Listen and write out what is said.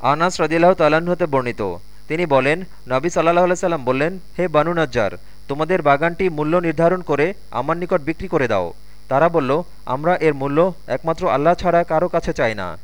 আনাস রদিল্লাহ তাল্লাহ্ন হতে বর্ণিত। তিনি বলেন, নবী সাল্লাহ সাল্লাম বললেন, হে বানু নজ্জার, তোমাদের বাগানটি মূল্য নির্ধারণ করে আমার নিকট বিক্রি করে দাও। তারা বলল, আমরা এর মূল্য একমাত্র আল্লাহ ছাড়া কারও কাছে চাই না।